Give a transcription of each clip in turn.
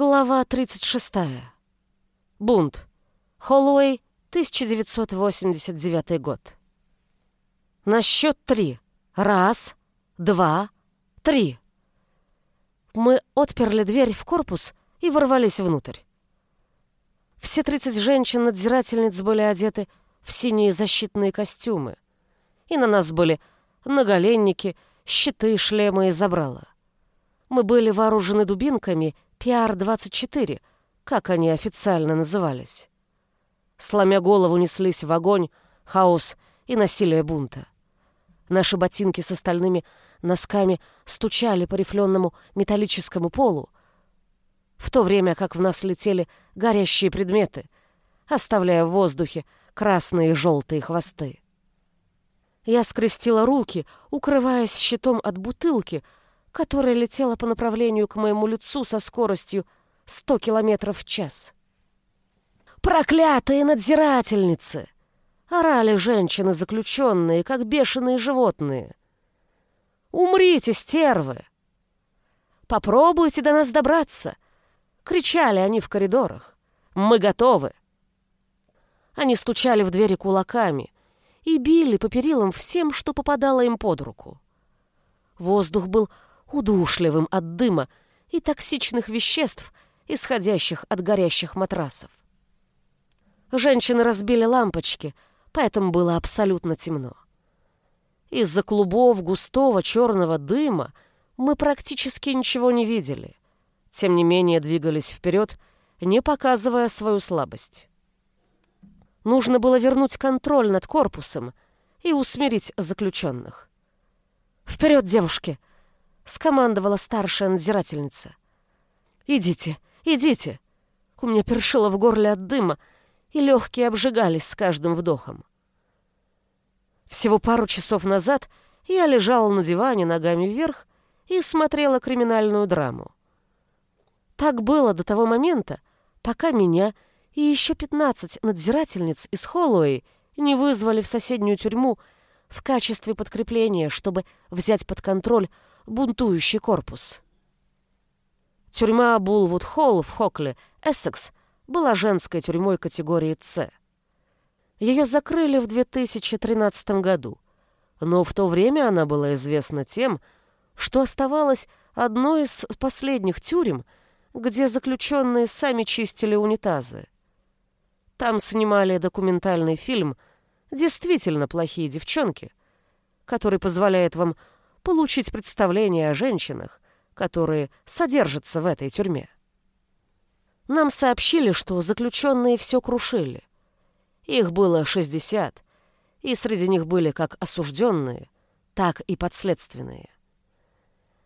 Глава 36. Бунт. Холлоуэй, 1989 год. На счет три. Раз, два, три. Мы отперли дверь в корпус и ворвались внутрь. Все 30 женщин-надзирательниц были одеты в синие защитные костюмы. И на нас были наголенники, щиты, шлемы и забрала. Мы были вооружены дубинками PR-24, как они официально назывались. Сломя голову неслись в огонь, хаос и насилие бунта. Наши ботинки с остальными носками стучали по рифленому металлическому полу, в то время как в нас летели горящие предметы, оставляя в воздухе красные и желтые хвосты. Я скрестила руки, укрываясь щитом от бутылки, которая летела по направлению к моему лицу со скоростью 100 километров в час. «Проклятые надзирательницы!» — орали женщины-заключенные, как бешеные животные. «Умрите, стервы!» «Попробуйте до нас добраться!» — кричали они в коридорах. «Мы готовы!» Они стучали в двери кулаками и били по перилам всем, что попадало им под руку. Воздух был удушливым от дыма и токсичных веществ, исходящих от горящих матрасов. Женщины разбили лампочки, поэтому было абсолютно темно. Из-за клубов густого черного дыма мы практически ничего не видели. Тем не менее двигались вперед, не показывая свою слабость. Нужно было вернуть контроль над корпусом и усмирить заключенных. «Вперед, девушки!» — скомандовала старшая надзирательница. «Идите, идите!» У меня першило в горле от дыма, и легкие обжигались с каждым вдохом. Всего пару часов назад я лежала на диване ногами вверх и смотрела криминальную драму. Так было до того момента, пока меня и еще 15 надзирательниц из Холлоуэй не вызвали в соседнюю тюрьму в качестве подкрепления, чтобы взять под контроль бунтующий корпус. Тюрьма Булвуд-Холл в Хокле, Эссекс, была женской тюрьмой категории «С». Ее закрыли в 2013 году, но в то время она была известна тем, что оставалась одной из последних тюрем, где заключенные сами чистили унитазы. Там снимали документальный фильм «Действительно плохие девчонки», который позволяет вам получить представление о женщинах, которые содержатся в этой тюрьме. Нам сообщили, что заключенные все крушили. Их было 60, и среди них были как осужденные, так и подследственные.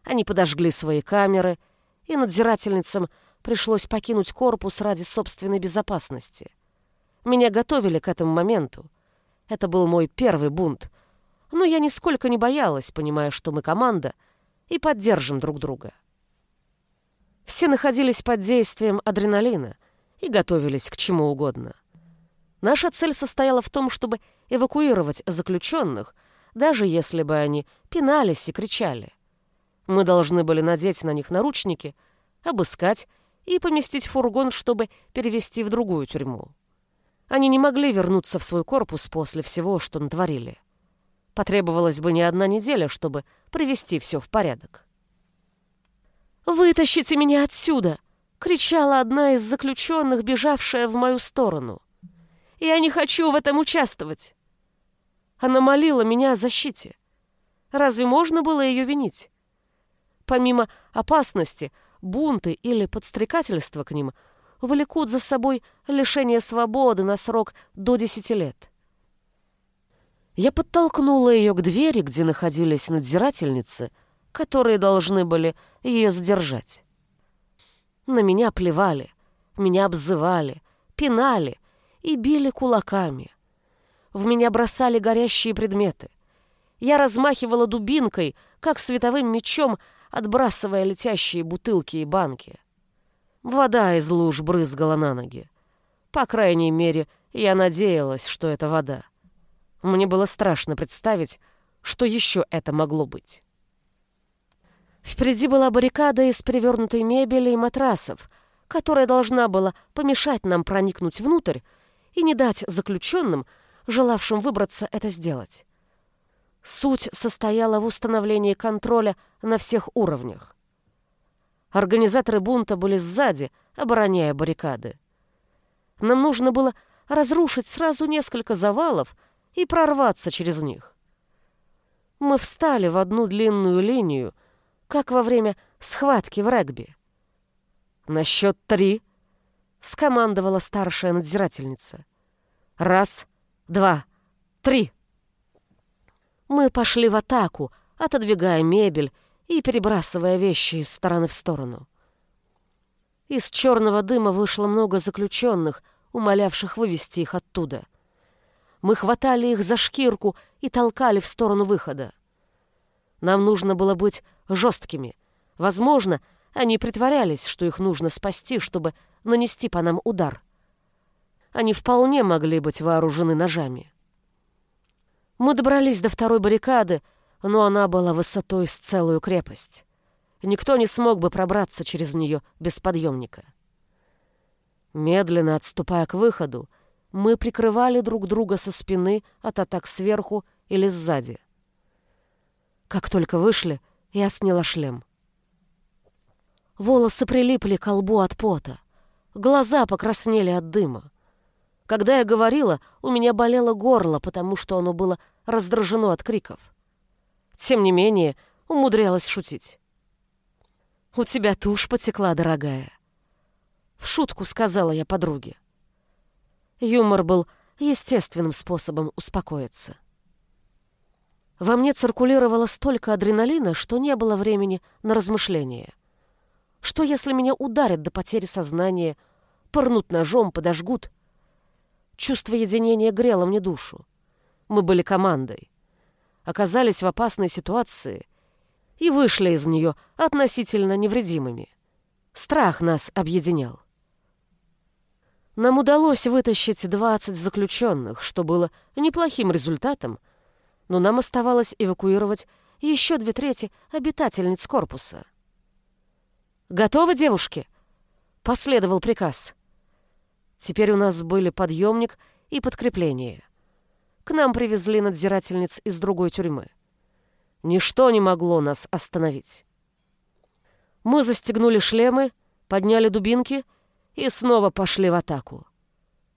Они подожгли свои камеры, и надзирательницам пришлось покинуть корпус ради собственной безопасности – меня готовили к этому моменту. Это был мой первый бунт. Но я нисколько не боялась, понимая, что мы команда и поддержим друг друга. Все находились под действием адреналина и готовились к чему угодно. Наша цель состояла в том, чтобы эвакуировать заключенных, даже если бы они пинались и кричали. Мы должны были надеть на них наручники, обыскать и поместить в фургон, чтобы перевести в другую тюрьму. Они не могли вернуться в свой корпус после всего, что натворили. Потребовалась бы не одна неделя, чтобы привести все в порядок. «Вытащите меня отсюда!» — кричала одна из заключенных, бежавшая в мою сторону. «Я не хочу в этом участвовать!» Она молила меня о защите. Разве можно было ее винить? Помимо опасности, бунты или подстрекательства к ним — влекут за собой лишение свободы на срок до 10 лет. Я подтолкнула ее к двери, где находились надзирательницы, которые должны были ее задержать. На меня плевали, меня обзывали, пинали и били кулаками. В меня бросали горящие предметы. Я размахивала дубинкой, как световым мечом, отбрасывая летящие бутылки и банки. Вода из луж брызгала на ноги. По крайней мере, я надеялась, что это вода. Мне было страшно представить, что еще это могло быть. Впереди была баррикада из перевернутой мебели и матрасов, которая должна была помешать нам проникнуть внутрь и не дать заключенным, желавшим выбраться, это сделать. Суть состояла в установлении контроля на всех уровнях. Организаторы бунта были сзади, обороняя баррикады. Нам нужно было разрушить сразу несколько завалов и прорваться через них. Мы встали в одну длинную линию, как во время схватки в регби. «На счет три!» — скомандовала старшая надзирательница. «Раз, два, три!» Мы пошли в атаку, отодвигая мебель и перебрасывая вещи из стороны в сторону. Из черного дыма вышло много заключенных, умолявших вывести их оттуда. Мы хватали их за шкирку и толкали в сторону выхода. Нам нужно было быть жесткими. Возможно, они притворялись, что их нужно спасти, чтобы нанести по нам удар. Они вполне могли быть вооружены ножами. Мы добрались до второй баррикады, но она была высотой с целую крепость. Никто не смог бы пробраться через нее без подъемника. Медленно отступая к выходу, мы прикрывали друг друга со спины от атак сверху или сзади. Как только вышли, я сняла шлем. Волосы прилипли к лбу от пота. Глаза покраснели от дыма. Когда я говорила, у меня болело горло, потому что оно было раздражено от криков. Тем не менее, умудрялась шутить. «У тебя тушь потекла, дорогая», — в шутку сказала я подруге. Юмор был естественным способом успокоиться. Во мне циркулировало столько адреналина, что не было времени на размышления. Что, если меня ударят до потери сознания, пырнут ножом, подожгут — Чувство единения грело мне душу. Мы были командой. Оказались в опасной ситуации и вышли из нее относительно невредимыми. Страх нас объединял. Нам удалось вытащить 20 заключенных, что было неплохим результатом, но нам оставалось эвакуировать еще две трети обитательниц корпуса. «Готовы, девушки?» — последовал приказ. Теперь у нас были подъемник и подкрепление. К нам привезли надзирательниц из другой тюрьмы. Ничто не могло нас остановить. Мы застегнули шлемы, подняли дубинки и снова пошли в атаку.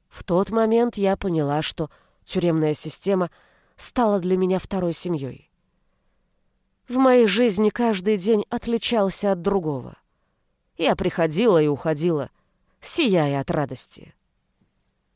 В тот момент я поняла, что тюремная система стала для меня второй семьей. В моей жизни каждый день отличался от другого. Я приходила и уходила, сияя от радости.